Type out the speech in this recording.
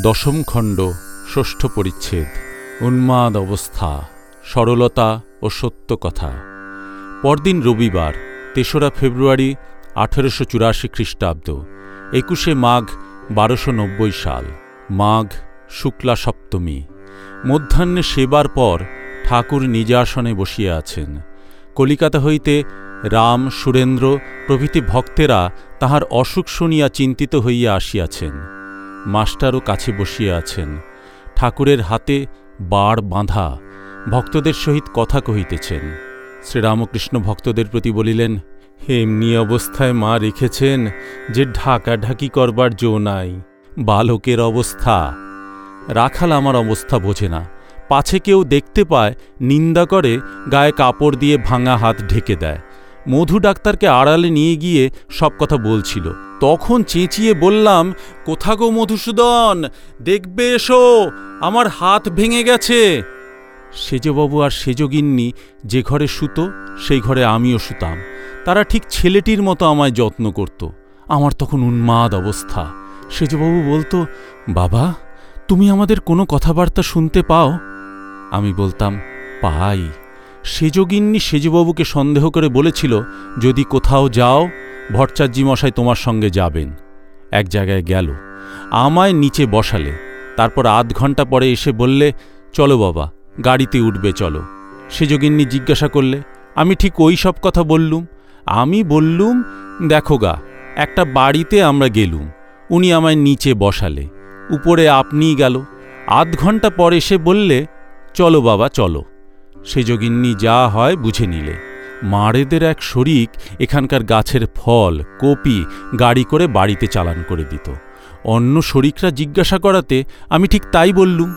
দশম খণ্ড, ষষ্ঠ পরিচ্ছেদ। উন্মাদ অবস্থা, সরলতা ও সত্য কথা। পরদিন রবিবার, তেসরা ফেব্রুয়ারি, আঠেরোশো চুরাশি খ্রিস্টাব্দ, একুশে মাঘ, বারোশো নব্বই সাল। মাঘ, শুক্লা সপ্তমী। মধ্যাহ্নে সেবার পর ঠাকুর নিজ আসনে বসিয়া আছেন। কলিকাতা হইতে রাম, সুরেন্দ্র প্রভৃতি ভক্তেরা তাহার অসুখ শুনিয়া চিন্তিত হইয়া আসিয়াছেন। মাস্টারও কাছে বসিয়া আছেন। ঠাকুরের হাতে বাড় বাঁধা ভক্তদের সহিত কথা কহিতেছেন। শ্রীরামকৃষ্ণ ভক্তদের প্রতি বলিলেন এমনি অবস্থায় মা রেখেছেন যে ঢাকাঢাকি করবার জো নাই, বালকের অবস্থা। রাখাল আমার অবস্থা বোঝে না। পাছে কেউ দেখতে পায়, নিন্দা করে গায়ে কাপড় দিয়ে ভাঙা হাত ঢেকে দেয়। মধু ডাক্তারকে আড়ালে নিয়ে গিয়ে সব কথা বলছিল। তখন চেঁচিয়ে বললাম, কোথা গো মধুসূদন? দেখবে এসো, আমার হাত ভেঙে গেছে। সেজবাবু আর সেজগিন্নি যে ঘরে শুতো, সেই ঘরে আমিও শুতাম। তারা ঠিক ছেলেটির মতো আমায় যত্ন করত। আমার তখন উন্মাদ অবস্থা। সেজবাবু বলতো, বাবা, তুমি আমাদের কোনো কথাবার্তা শুনতে পাও? আমি বলতাম, পাই। সেজগিন্নি সেজবাবুকে সন্দেহ করে বলেছিল, যদি কোথাও যাও ভট্টাচার্যি মশাই তোমার সঙ্গে যাবেন। এক জায়গায় গেল। আমায় নিচে বসালে। তারপর আধ ঘণ্টা পরে এসে বললে, চলো বাবা, গাড়িতে উঠবে, চলো। সেজগিন্নি জিজ্ঞাসা করলে, আমি ঠিক ওই সব কথা বললুম? আমি বললুম, দেখো গা, একটা বাড়িতে আমরা গেলুম। উনি আমায় নিচে বসালে। উপরে আপনিই গেল। আধ ঘণ্টা পর এসে বললে, চলো বাবা, চলো। সেজগিন্নি যা হয় বুঝে নিলে। মারেদের এক শরিক এখানকার গাছের ফল, কপি, গাড়ি করে বাড়িতে চালান করে দিত। অন্য শরিকরা জিজ্ঞাসা করাতে, আমি ঠিক তাই বললুম?